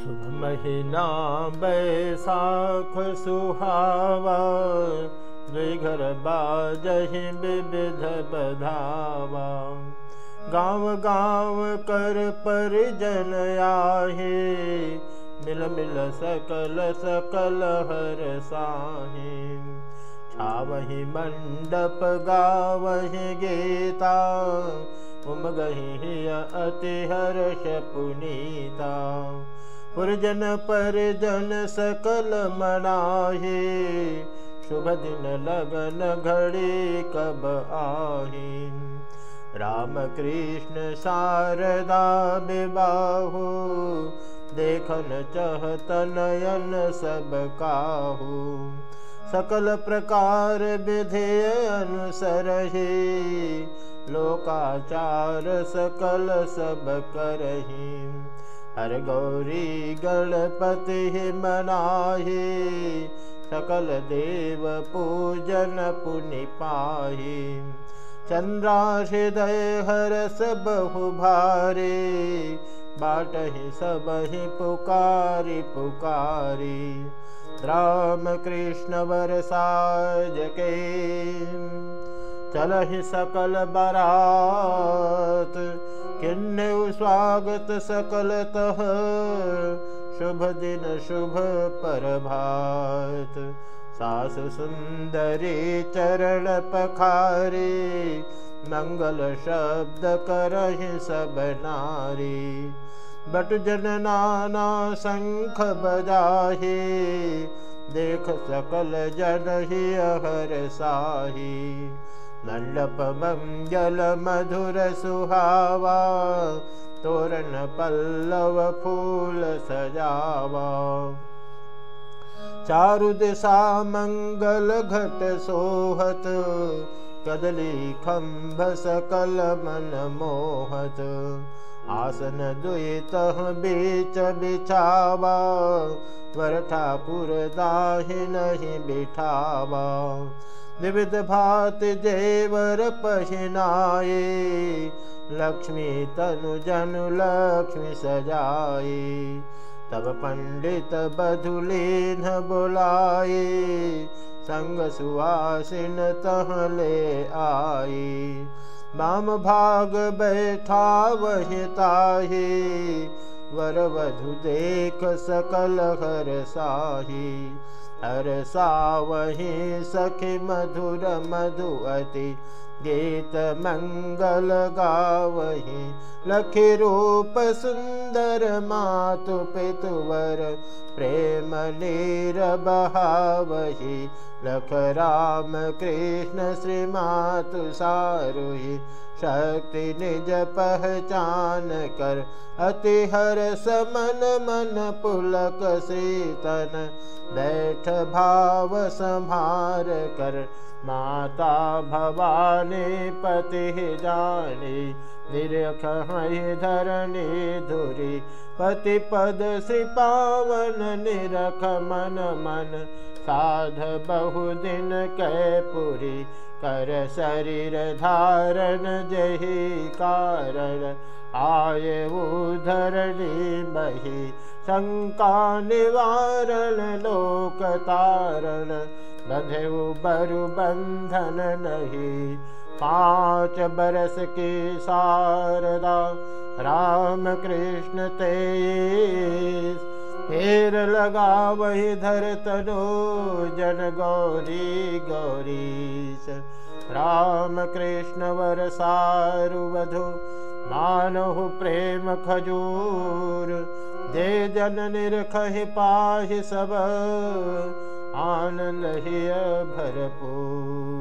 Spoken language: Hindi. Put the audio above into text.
शुभ महीना बैसाख सुहावा घर बाजहि विविध बधावा। गाँव गाँव कर पर जन आहे, मिल मिल सकल सकल हर साहे। छावहि मंडप गावहि गीता, उमगहि अति हर्ष पुनीता। पुरजन परिजन सकल मनाहे। शुभ दिन लगन घड़ी कब आही। राम कृष्ण शारदा विबाहु देखन चहत नयन सब काहू। सकल प्रकार विधि अनुसरही, लोकाचार सकल सब करही। हर गौरी गणपति मनाही, सकल देव पूजन पुनि पाही। चंद्रा हृदय हरस बहु भारे बाट ही सब ही पुकारी पुकारी। राम कृष्ण वरसाज के, चल सकल बरात किन्ने स्वागत सकल तह शुभ दिन शुभ प्रभात। सास सुंदरी चरण पखारी मंगल शब्द करहि सब नारी। बट जन नाना शंख बजाही देख सकल जन ही अहर साही मण्डप जलमधुरसुहावा तोरणपल्लवफूलसजावा चारुदिशा मङ्गलघटसोहत कदलीखम्भसकलमनमोहत। सकल मनमोहत् आसन दु तह बीचिबा मरठापुर दाहि नहि बिठावा। बिवाध भाति देवर पहिनाये लक्ष्मी तनु जनु लक्ष्मी सजाये। तव पण्डित बधुलीन बुलाये। संग सुवासिन तहले आई। माम भाग बैठा वहताही वर वधु देख सकल हर साही। हर सावही सखी मधुर मधुअति गीत मंगल गावही। लखी रूप सुंदर मातु पितुवर प्रेम नीर बहावही। लख राम कृष्ण श्री मातु सारुही। शक्ति निज पहचान कर अति हर समन मन पुलक शीतन बैठ भाव संभार कर। माता भवानी पति जानी निरख धरणी धुरी। पति पद श्री पावन निरख मन मन साध बहु दिन कैपुरी कर शरीर धारण जही कारण आये उधरणी बही शंका निवारण लोक तारण बधे बरु बंधन नहीं पाँच बरस के शारदा। राम कृष्ण तेईस, फेर लगा वही धर तनो जन गौरी गौरीश राम कृष्ण वर सारु वधु, मानहु प्रेम खजूर दे जन निरखहि पाहि सब आनय भरपू